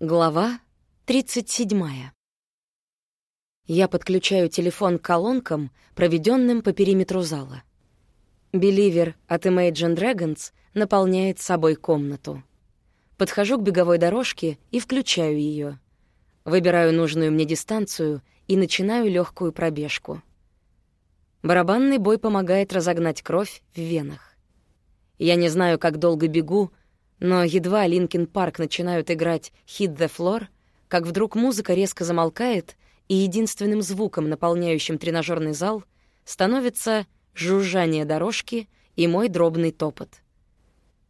Глава 37. Я подключаю телефон к колонкам, проведенным по периметру зала. Беливер от Imagine Dragons наполняет собой комнату. Подхожу к беговой дорожке и включаю ее. Выбираю нужную мне дистанцию и начинаю легкую пробежку. Барабанный бой помогает разогнать кровь в венах. Я не знаю, как долго бегу, но едва Linkin Park начинают играть «Hit the Floor», как вдруг музыка резко замолкает, и единственным звуком, наполняющим тренажерный зал, становится жужжание дорожки и мой дробный топот.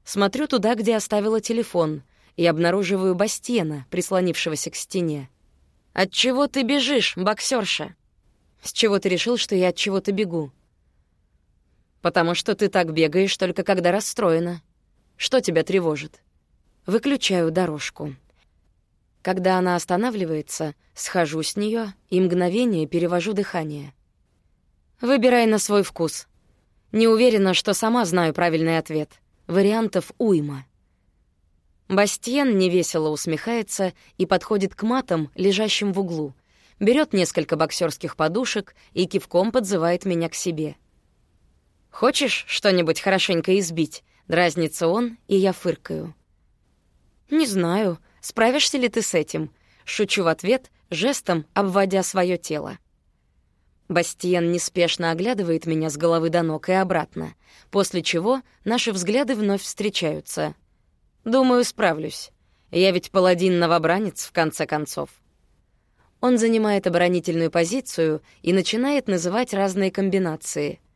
Смотрю туда, где оставила телефон, и обнаруживаю Бастиена, прислонившегося к стене. «От чего ты бежишь, боксерша?» «С чего ты решил, что я от чего-то бегу?» «Потому что ты так бегаешь только когда расстроена», что тебя тревожит? Выключаю дорожку. Когда она останавливается, схожу с нее и мгновение перевожу дыхание. Выбирай на свой вкус. Не уверена, что сама знаю правильный ответ. Вариантов уйма. Бастиен невесело усмехается и подходит к матам, лежащим в углу. Берет несколько боксерских подушек и кивком подзывает меня к себе. «Хочешь что-нибудь хорошенько избить?» Дразнится он, и я фыркаю. «Не знаю, справишься ли ты с этим?» Шучу в ответ, жестом обводя свое тело. Бастиен неспешно оглядывает меня с головы до ног и обратно, после чего наши взгляды вновь встречаются. «Думаю, справлюсь. Я ведь паладин-новобранец, в конце концов». Он занимает оборонительную позицию и начинает называть разные комбинации —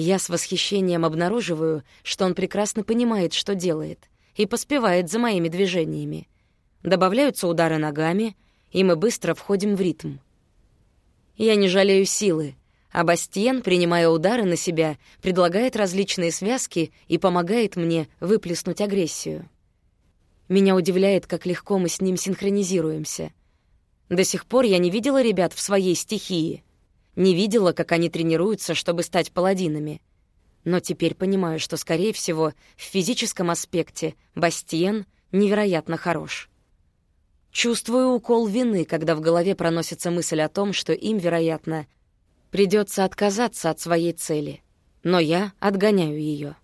я с восхищением обнаруживаю, что он прекрасно понимает, что делает, и поспевает за моими движениями. Добавляются удары ногами, и мы быстро входим в ритм. Я не жалею силы, а Бастиен, принимая удары на себя, предлагает различные связки и помогает мне выплеснуть агрессию. Меня удивляет, как легко мы с ним синхронизируемся. До сих пор я не видела ребят в своей стихии — не видела, как они тренируются, чтобы стать паладинами. Но теперь понимаю, что, скорее всего, в физическом аспекте Бастиен невероятно хорош. Чувствую укол вины, когда в голове проносится мысль о том, что им, вероятно, придется отказаться от своей цели. Но я отгоняю ее.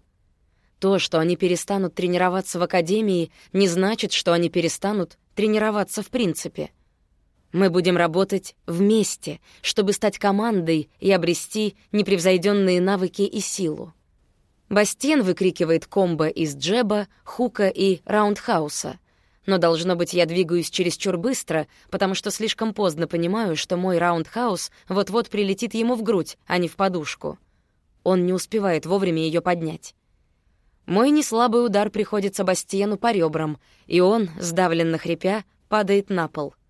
То, что они перестанут тренироваться в академии, не значит, что они перестанут тренироваться в принципе. Мы будем работать вместе, чтобы стать командой и обрести непревзойденные навыки и силу. Бастиен выкрикивает комбо из джеба, хука и раундхауса. Но, должно быть, я двигаюсь чересчур быстро, потому что слишком поздно понимаю, что мой раундхаус вот-вот прилетит ему в грудь, а не в подушку. Он не успевает вовремя ее поднять. Мой неслабый удар приходится Бастиену по ребрам, и он, сдавленно хрипя, падает на пол —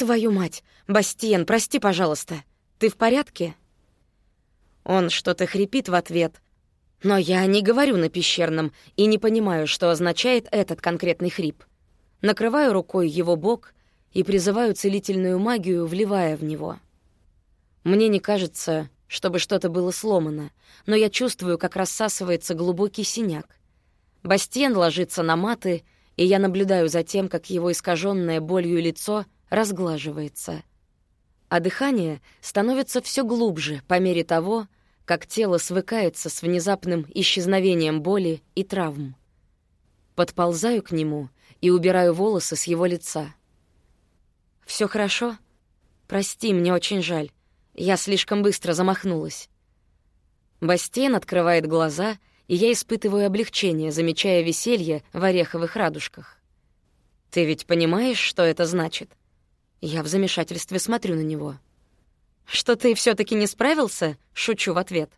«Твою мать! Бастиен, прости, пожалуйста. Ты в порядке?» Он что-то хрипит в ответ, но я не говорю на пещерном и не понимаю, что означает этот конкретный хрип. Накрываю рукой его бок и призываю целительную магию, вливая в него. Мне не кажется, чтобы что-то было сломано, но я чувствую, как рассасывается глубокий синяк. Бастиен ложится на маты, и я наблюдаю за тем, как его искаженное болью лицо — разглаживается. А дыхание становится все глубже по мере того, как тело свыкается с внезапным исчезновением боли и травм. Подползаю к нему и убираю волосы с его лица. Все хорошо? Прости, мне очень жаль. Я слишком быстро замахнулась». Бастен открывает глаза, и я испытываю облегчение, замечая веселье в ореховых радужках. «Ты ведь понимаешь, что это значит?» Я в замешательстве смотрю на него. «Что ты все таки не справился?» — шучу в ответ.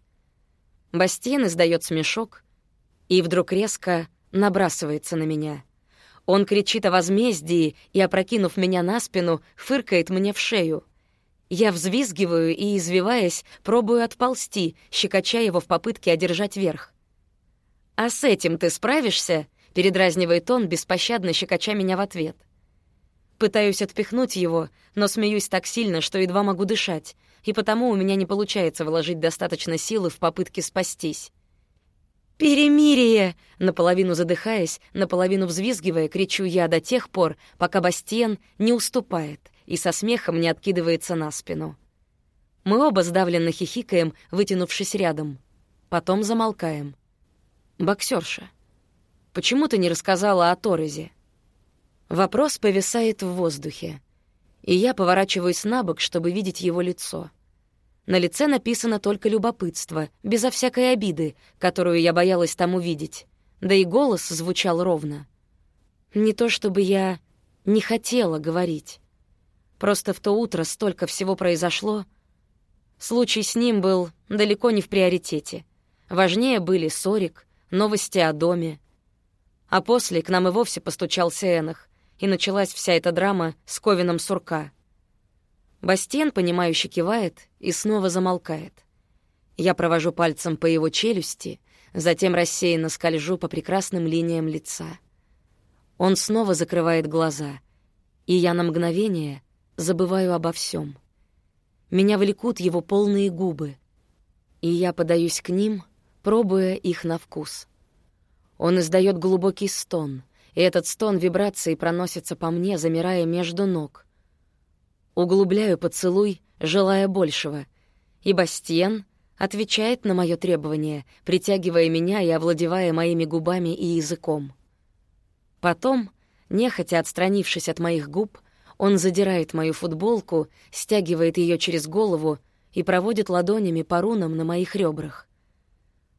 Бастиен издает смешок и вдруг резко набрасывается на меня. Он кричит о возмездии и, опрокинув меня на спину, фыркает мне в шею. Я взвизгиваю и, извиваясь, пробую отползти, щекоча его в попытке одержать верх. «А с этим ты справишься?» — передразнивает он, беспощадно щекоча меня в ответ — Пытаюсь отпихнуть его, но смеюсь так сильно, что едва могу дышать, и потому у меня не получается вложить достаточно силы в попытке спастись. «Перемирие!» Наполовину задыхаясь, наполовину взвизгивая, кричу я до тех пор, пока Бастиен не уступает и со смехом не откидывается на спину. Мы оба сдавленно хихикаем, вытянувшись рядом. Потом замолкаем. «Боксерша, почему ты не рассказала о Торезе?» Вопрос повисает в воздухе, и я поворачиваюсь на бок, чтобы видеть его лицо — на лице написано только любопытство, безо всякой обиды, которую я боялась там увидеть. Да и голос звучал ровно. Не то чтобы я не хотела говорить. Просто в то утро столько всего произошло. Случай с ним был далеко не в приоритете. Важнее были Сорик, новости о доме. А после к нам и вовсе постучался Энах, и началась вся эта драма с Ковином Сурка — Бастен, понимающе кивает и снова замолкает. Я провожу пальцем по его челюсти, затем рассеянно скольжу по прекрасным линиям лица. Он снова закрывает глаза, и я на мгновение забываю обо всем. Меня влекут его полные губы, и я подаюсь к ним, пробуя их на вкус. Он издает глубокий стон, и этот стон вибрацией проносится по мне, замирая между ног — Углубляю поцелуй, желая большего. И Бастиен отвечает на мое требование, притягивая меня и овладевая моими губами и языком. Потом, нехотя отстранившись от моих губ, он задирает мою футболку, стягивает ее через голову и проводит ладонями по рунам на моих ребрах.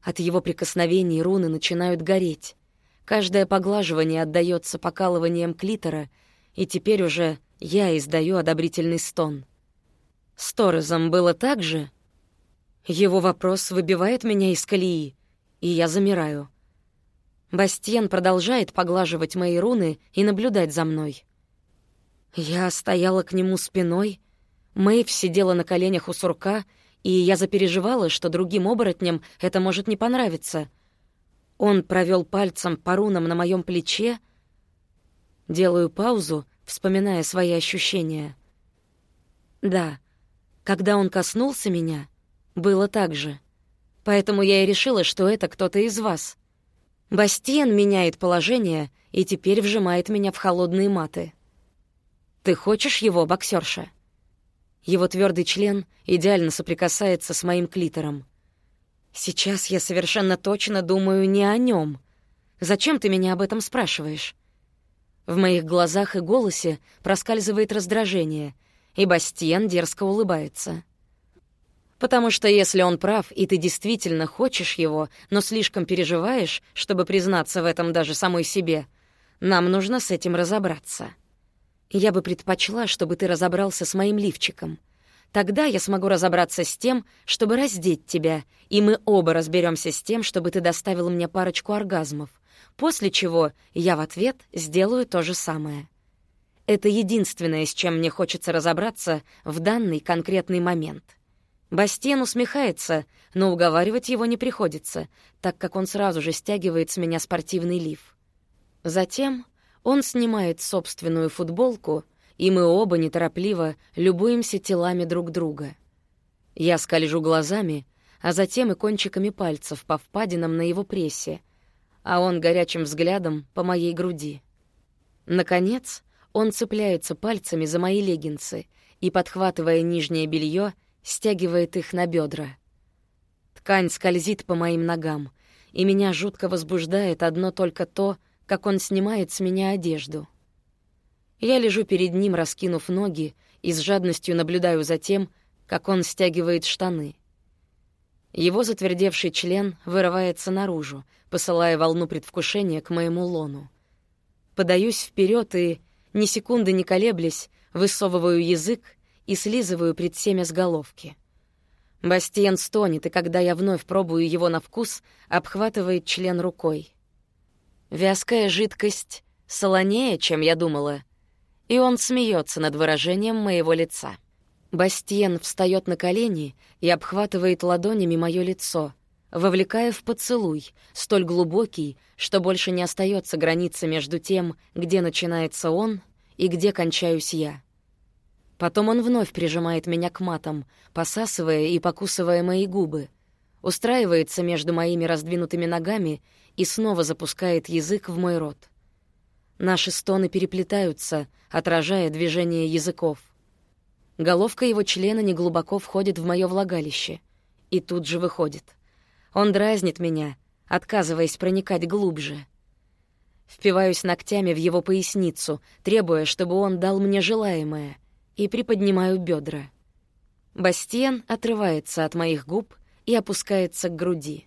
От его прикосновений руны начинают гореть. Каждое поглаживание отдаётся покалыванием клитора, и теперь уже я издаю одобрительный стон. С Торрезом было так же? Его вопрос выбивает меня из колеи, и я замираю. Бастиен продолжает поглаживать мои руны и наблюдать за мной. Я стояла к нему спиной, Мэйв сидела на коленях у сурка, и я запереживала, что другим оборотням это может не понравиться. Он провел пальцем по рунам на моем плече. Делаю паузу, вспоминая свои ощущения. Да, когда он коснулся меня, было так же. Поэтому я и решила, что это кто-то из вас. Бастиен меняет положение и теперь вжимает меня в холодные маты. «Ты хочешь его, боксерша?» Его твердый член идеально соприкасается с моим клитором. «Сейчас я совершенно точно думаю не о нем. Зачем ты меня об этом спрашиваешь?» В моих глазах и голосе проскальзывает раздражение, и Бастиен дерзко улыбается. Потому что если он прав, и ты действительно хочешь его, но слишком переживаешь, чтобы признаться в этом даже самой себе, нам нужно с этим разобраться. Я бы предпочла, чтобы ты разобрался с моим лифчиком. Тогда я смогу разобраться с тем, чтобы раздеть тебя, и мы оба разберемся с тем, чтобы ты доставил мне парочку оргазмов после чего я в ответ сделаю то же самое. Это единственное, с чем мне хочется разобраться в данный конкретный момент. Бастиен усмехается, но уговаривать его не приходится, так как он сразу же стягивает с меня спортивный лиф. Затем он снимает собственную футболку, и мы оба неторопливо любуемся телами друг друга. Я скольжу глазами, а затем и кончиками пальцев по впадинам на его прессе — а он горячим взглядом по моей груди. Наконец, он цепляется пальцами за мои леггинсы и, подхватывая нижнее белье, стягивает их на бедра. Ткань скользит по моим ногам, и меня жутко возбуждает одно только то, как он снимает с меня одежду. Я лежу перед ним, раскинув ноги, и с жадностью наблюдаю за тем, как он стягивает штаны — его затвердевший член вырывается наружу, посылая волну предвкушения к моему лону. Подаюсь вперед и, ни секунды не колеблясь, высовываю язык и слизываю предсемя с головки. Бастиен стонет, и когда я вновь пробую его на вкус, обхватывает член рукой. Вязкая жидкость солонее, чем я думала, и он смеется над выражением моего лица. Бастиен встает на колени и обхватывает ладонями мое лицо, вовлекая в поцелуй, столь глубокий, что больше не остается границы между тем, где начинается он и где кончаюсь я. Потом он вновь прижимает меня к матам, посасывая и покусывая мои губы. устраивается между моими раздвинутыми ногами и снова запускает язык в мой рот. Наши стоны переплетаются, отражая движение языков. Головка его члена неглубоко входит в мое влагалище и тут же выходит. Он дразнит меня, отказываясь проникать глубже. Впиваюсь ногтями в его поясницу, требуя, чтобы он дал мне желаемое, и приподнимаю бедра. Бастиен отрывается от моих губ и опускается к груди.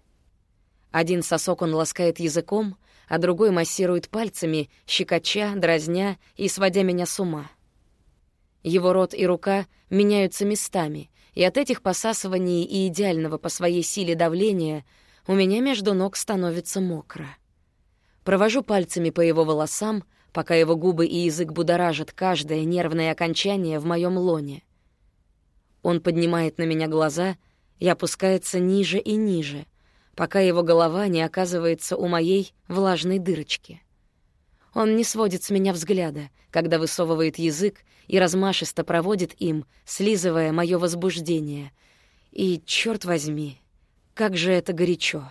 Один сосок он ласкает языком, а другой массирует пальцами, щекоча, дразня и сводя меня с ума. Его рот и рука меняются местами, и от этих посасываний и идеального по своей силе давления у меня между ног становится мокро. Провожу пальцами по его волосам, пока его губы и язык будоражат каждое нервное окончание в моем лоне. Он поднимает на меня глаза и опускается ниже и ниже, пока его голова не оказывается у моей влажной дырочки. Он не сводит с меня взгляда, когда высовывает язык и размашисто проводит им, слизывая мое возбуждение. И, черт возьми, как же это горячо!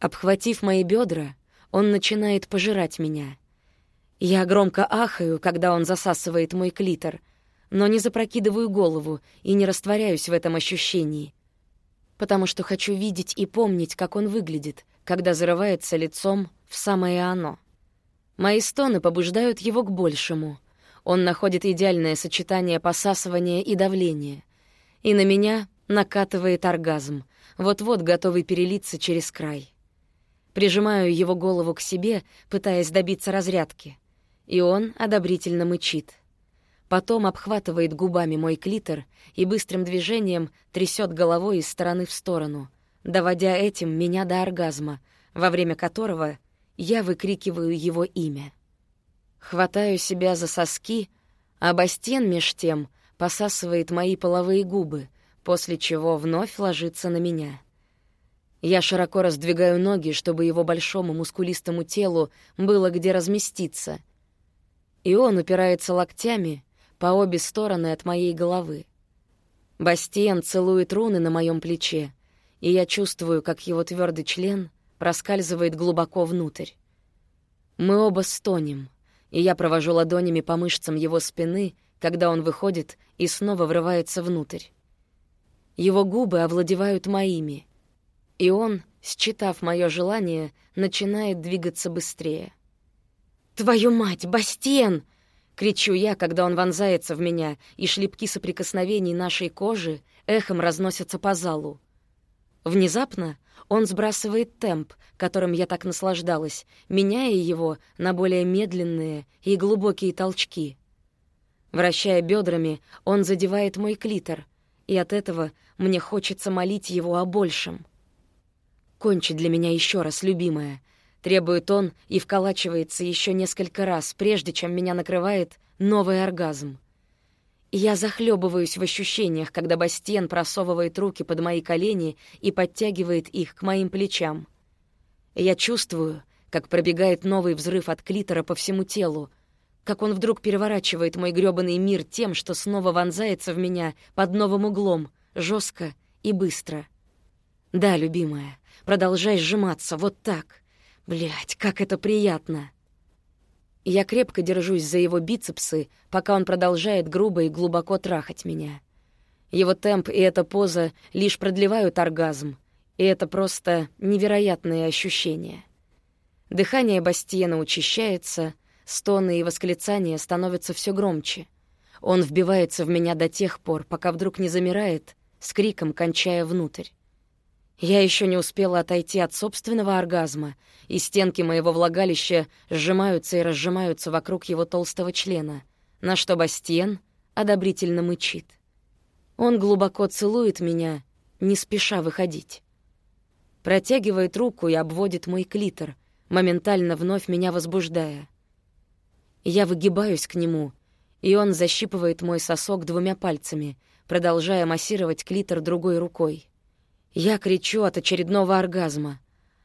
Обхватив мои бедра, он начинает пожирать меня. Я громко ахаю, когда он засасывает мой клитор, но не запрокидываю голову и не растворяюсь в этом ощущении, потому что хочу видеть и помнить, как он выглядит, когда зарывается лицом в самое оно. Мои стоны побуждают его к большему. Он находит идеальное сочетание посасывания и давления. И на меня накатывает оргазм, вот-вот готовый перелиться через край. Прижимаю его голову к себе, пытаясь добиться разрядки. И он одобрительно мычит — Потом обхватывает губами мой клитор и быстрым движением трясет головой из стороны в сторону, доводя этим меня до оргазма, во время которого я выкрикиваю его имя. Хватаю себя за соски, а Бастен меж тем посасывает мои половые губы, после чего вновь ложится на меня. Я широко раздвигаю ноги, чтобы его большому мускулистому телу было где разместиться. И он упирается локтями по обе стороны от моей головы. Бастиен целует руны на моем плече, и я чувствую, как его твердый член проскальзывает глубоко внутрь. Мы оба стонем, и я провожу ладонями по мышцам его спины, когда он выходит и снова врывается внутрь. Его губы овладевают моими, и он, считав мое желание, начинает двигаться быстрее. «Твою мать, Бастиен!» Кричу я, когда он вонзается в меня, и шлепки соприкосновений нашей кожи эхом разносятся по залу. Внезапно он сбрасывает темп, которым я так наслаждалась, меняя его на более медленные и глубокие толчки. Вращая бедрами, он задевает мой клитор, и от этого мне хочется молить его о большем. «Кончи для меня еще раз, любимая», Требует он и вколачивается еще несколько раз, прежде чем меня накрывает новый оргазм. Я захлебываюсь в ощущениях, когда Бастиен просовывает руки под мои колени и подтягивает их к моим плечам. Я чувствую, как пробегает новый взрыв от клитора по всему телу, как он вдруг переворачивает мой грёбаный мир тем, что снова вонзается в меня под новым углом, жестко и быстро. Да, любимая, продолжай сжиматься вот так — Блять, как это приятно. Я крепко держусь за его бицепсы, пока он продолжает грубо и глубоко трахать меня. Его темп и эта поза лишь продлевают оргазм, и это просто невероятные ощущения. Дыхание Бастиена учащается, стоны и восклицания становятся все громче. Он вбивается в меня до тех пор, пока вдруг не замирает, с криком кончая внутрь. Я еще не успела отойти от собственного оргазма, и стенки моего влагалища сжимаются и разжимаются вокруг его толстого члена, на что Бастиен одобрительно мычит. Он глубоко целует меня, не спеша выходить. Протягивает руку и обводит мой клитор, моментально вновь меня возбуждая. Я выгибаюсь к нему, и он защипывает мой сосок двумя пальцами, продолжая массировать клитор другой рукой. Я кричу от очередного оргазма.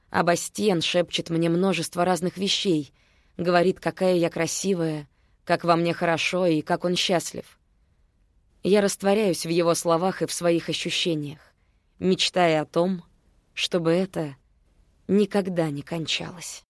А Бастиен шепчет мне множество разных вещей, говорит, какая я красивая, как во мне хорошо и как он счастлив. Я растворяюсь в его словах и в своих ощущениях. мечтая о том, чтобы это никогда не кончалось.